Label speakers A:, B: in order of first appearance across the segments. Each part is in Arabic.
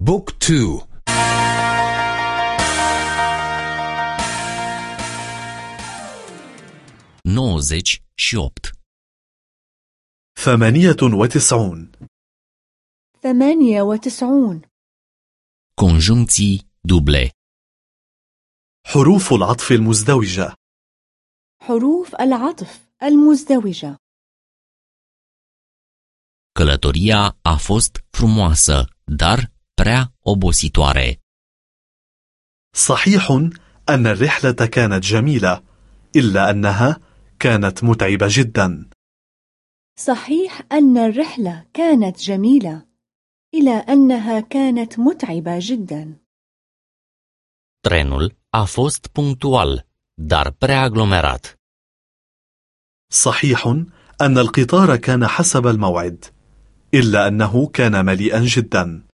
A: book two.
B: nouăzeci și opt.
C: ثمانية وتسعون.
D: ثمانية وتسعون.
B: conjuncții duble
C: حروف العطف المزدوجة.
D: حروف العطف المزدوجة.
B: Călătoria a fost frumoasă, dar prea obositoare.
C: صحيح أن الرحلة كانت جميلة إلا أنها كانت متعبة جدا
D: صحيح أن الرحلة كانت جميلة إلى أنها كانت متعبة جدا
B: Trenul a fost punctual, dar prea aglomerat.
C: صحيح أن القطار كان حسب الموعد إلا أنه كان مليئا جدا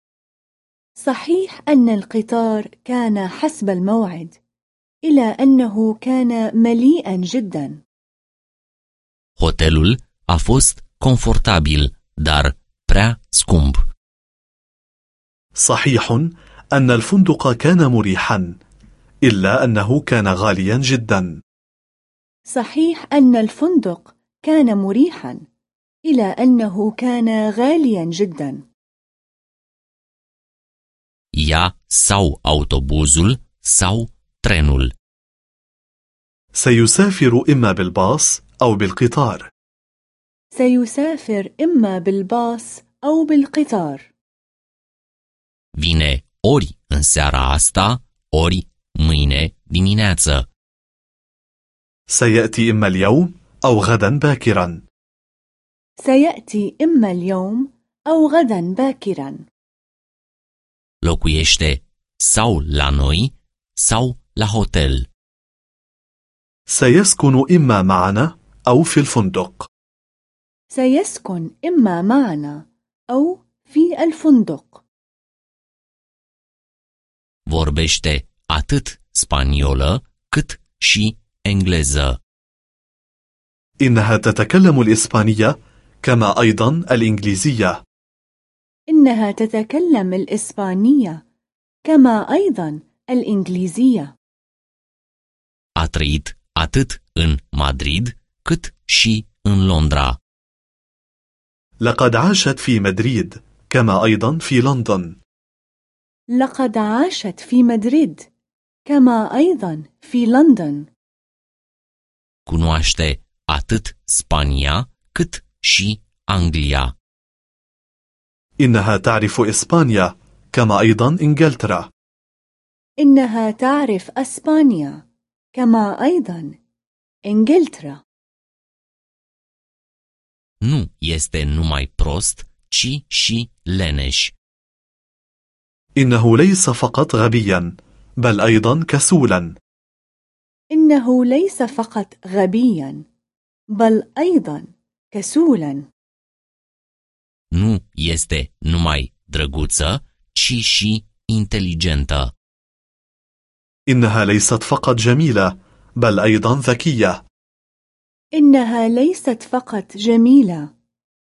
D: صحيح أن القطار كان حسب الموعد إلى أنه كان مليئا جدا.
B: Hotelul a fost confortabil, dar prea scump.
C: صحيح أن الفندق كان مريحا إلا أنه كان غاليا جدا.
D: صحيح أن الفندق كان مريحا إلى أنه كان غاليا جدا.
B: Ea sau autobuzul sau trenul.
C: سيسافر إما بالباص أو بالقطار
D: سيسافر إما بالباص أو بالقطار
B: Vine ori în seara asta, ori mâine dimineață.
C: سيأتي إما اليوم أو غدا باكرا
D: سيأتي إما اليوم أو غدا باكرا
B: Locuiește sau la noi sau la hotel.
C: سيسكن إما معنا أو في الفندق
D: سيسكن إما معنا أو في الفندق
B: Vorbește atât spaniolă cât și engleză.
C: إنها تتكلم الإسبانية كما أيضا الإنجليزية
D: إنها تتكلم الإسبانية كما أيضا الإنجليزية
B: A trăit atât în Madrid cât și în Londra.
C: لقد عاشت في مدريد كما أيضا في لندن
D: لقد عاشت في مدريد كما أيضا في لندن
B: Cunoaște atât Spania cât și Anglia.
C: إنها تعرف إسبانيا كما أيضا إنجلترا.
D: إنها تعرف أسبانيا كما أيضا إنجلترا.
B: Nu este numai prost, ci și leneș.
C: إنه ليس فقط غبيا بل أيضا كسولا.
D: إنه ليس فقط غبيا بل أيضا كسولا.
B: Nu este numai drăguță, ci și inteligentă.
C: إنها ليست فقط جميلة بل أيضا ذكية
D: إنها ليست فقط جميلة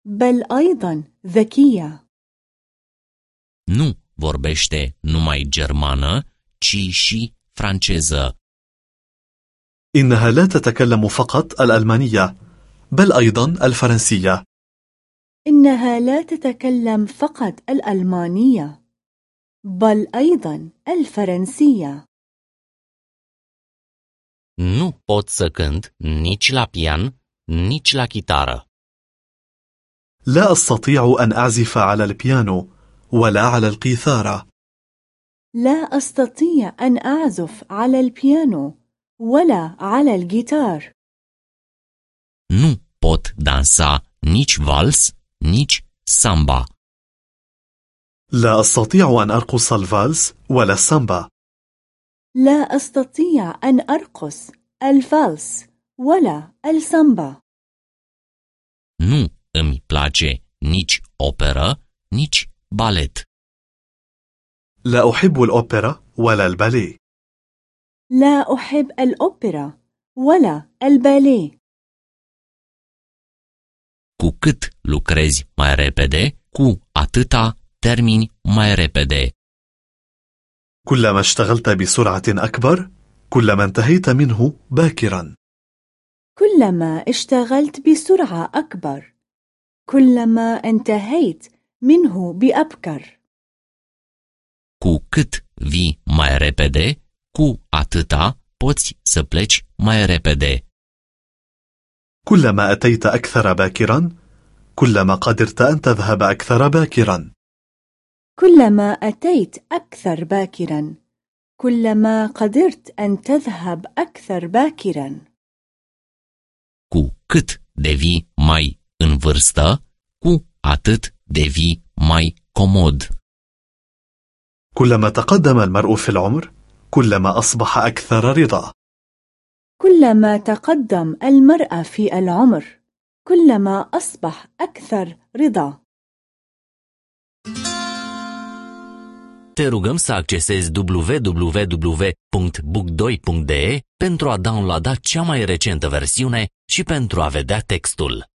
D: بل أيضا ذكية
B: Nu vorbește numai germană, ci și franceză.
C: إنها لا تتكلم فقط الألمانية بل أيضا الفرنسية
D: إنها لا تتكلم فقط الألمانية بل أيضا الفرنسية.
B: Nu pot să cânt nici la pian, nici la chitară.
C: لا أستطيع أن أعزف على البيانو ولا على القيثارة.
D: لا أستطيع أن أعزف على البيانو ولا على الجيتار.
B: Nu pot dansa nici vals, nici samba.
C: لا أستطيع أن أرقص الفالس ولا السامبا
D: لا أستطيع أن أرقص الفالس ولا السامبا
B: Nu îmi place nici operă, nici balet.
C: لا أحب الأوبرا ولا الباليه
D: لا أحب الأوبرا ولا الباليه
B: Cu cât lucrezi mai repede, cu atâta termini mai repede.
C: كلما اشتغلت بسرعة أكبر كلما انتهيت منه باكرا
D: كلما اشتغلت بسرعة أكبر كلما انتهيت منه بأبكر
B: Cu cât vii mai repede, cu atâta poți să pleci mai repede.
C: كلما أتيت أكثر باكرا كلما قدرت أن تذهب أكثر باكرا.
D: كلما أتيت أكثر باكرا كلما قدرت أن تذهب أكثر باكرا.
B: Cu cât devii mai în vârstă, cu atât devii mai comod.
C: كلما تقدم المرء في العمر كلما أصبح أكثر رضا.
D: كلما تقدم المرأة في العمر كلما أصبح أكثر رضا
B: Te rugăm să accesezi www.book2.de pentru a downloada cea mai recentă versiune și pentru a vedea textul.